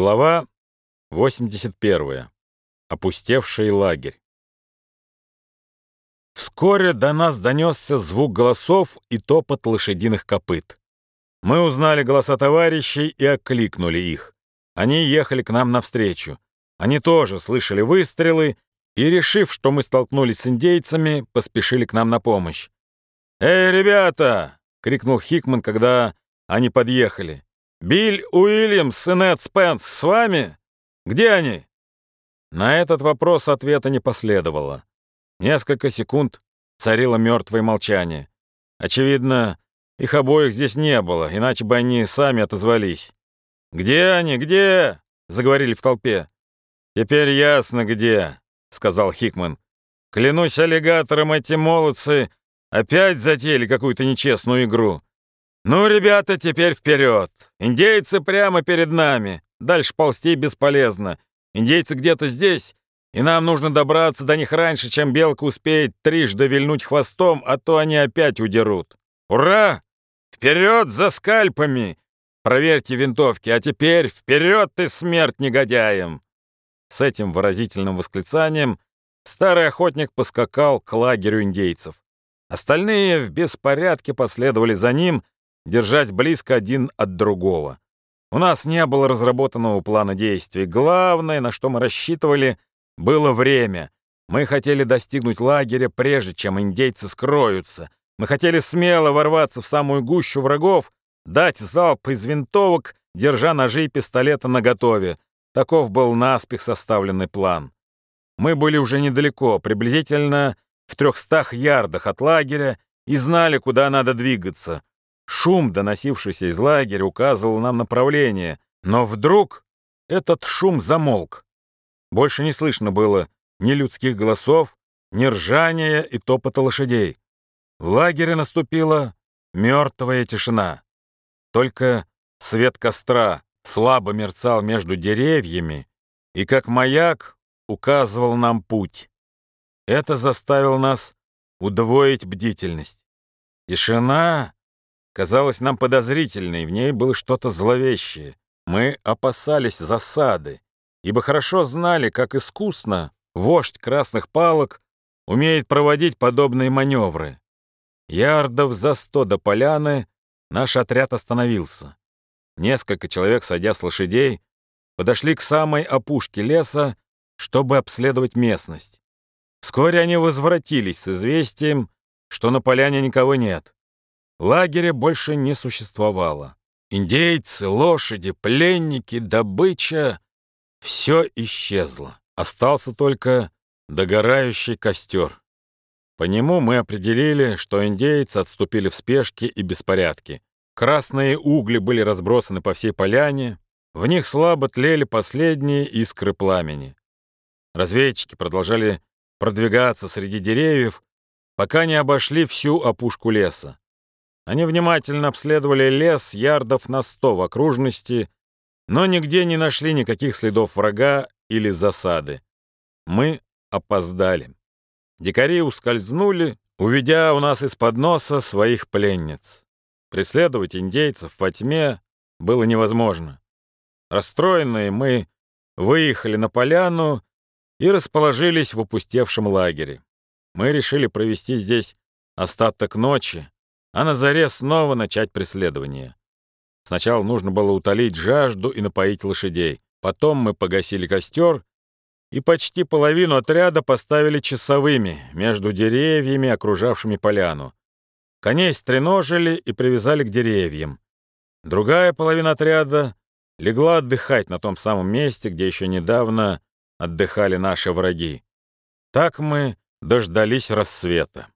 Глава 81. Опустевший лагерь. Вскоре до нас донесся звук голосов и топот лошадиных копыт. Мы узнали голоса товарищей и окликнули их. Они ехали к нам навстречу. Они тоже слышали выстрелы и, решив, что мы столкнулись с индейцами, поспешили к нам на помощь. «Эй, ребята!» — крикнул Хикман, когда они подъехали. «Билл Уильямс и Нед Спенс с вами? Где они?» На этот вопрос ответа не последовало. Несколько секунд царило мертвое молчание. Очевидно, их обоих здесь не было, иначе бы они сами отозвались. «Где они? Где?» — заговорили в толпе. «Теперь ясно, где», — сказал Хикман. «Клянусь аллигатором, эти молодцы опять затеяли какую-то нечестную игру. «Ну, ребята, теперь вперед! Индейцы прямо перед нами. Дальше ползти бесполезно. Индейцы где-то здесь, и нам нужно добраться до них раньше, чем белка успеет трижды вильнуть хвостом, а то они опять удерут. Ура! Вперед за скальпами! Проверьте винтовки, а теперь вперед ты, смерть негодяем!» С этим выразительным восклицанием старый охотник поскакал к лагерю индейцев. Остальные в беспорядке последовали за ним, держась близко один от другого. У нас не было разработанного плана действий. Главное, на что мы рассчитывали, было время. Мы хотели достигнуть лагеря, прежде чем индейцы скроются. Мы хотели смело ворваться в самую гущу врагов, дать залп из винтовок, держа ножи и пистолеты наготове. Таков был наспех составленный план. Мы были уже недалеко, приблизительно в трехстах ярдах от лагеря, и знали, куда надо двигаться. Шум, доносившийся из лагеря, указывал нам направление, но вдруг этот шум замолк. Больше не слышно было ни людских голосов, ни ржания и топота лошадей. В лагере наступила мертвая тишина. Только свет костра слабо мерцал между деревьями и, как маяк, указывал нам путь. Это заставило нас удвоить бдительность. Тишина казалась нам подозрительной, в ней было что-то зловещее. Мы опасались засады, ибо хорошо знали, как искусно вождь красных палок умеет проводить подобные маневры. Ярдов за сто до поляны наш отряд остановился. Несколько человек, сойдя с лошадей, подошли к самой опушке леса, чтобы обследовать местность. Вскоре они возвратились с известием, что на поляне никого нет. Лагеря больше не существовало. Индейцы, лошади, пленники, добыча — все исчезло. Остался только догорающий костер. По нему мы определили, что индейцы отступили в спешке и беспорядке. Красные угли были разбросаны по всей поляне, в них слабо тлели последние искры пламени. Разведчики продолжали продвигаться среди деревьев, пока не обошли всю опушку леса. Они внимательно обследовали лес ярдов на сто в окружности, но нигде не нашли никаких следов врага или засады. Мы опоздали. Дикари ускользнули, уведя у нас из-под носа своих пленниц. Преследовать индейцев во тьме было невозможно. Расстроенные мы выехали на поляну и расположились в опустевшем лагере. Мы решили провести здесь остаток ночи, а на заре снова начать преследование. Сначала нужно было утолить жажду и напоить лошадей. Потом мы погасили костер и почти половину отряда поставили часовыми между деревьями, окружавшими поляну. Коней стреножили и привязали к деревьям. Другая половина отряда легла отдыхать на том самом месте, где еще недавно отдыхали наши враги. Так мы дождались рассвета.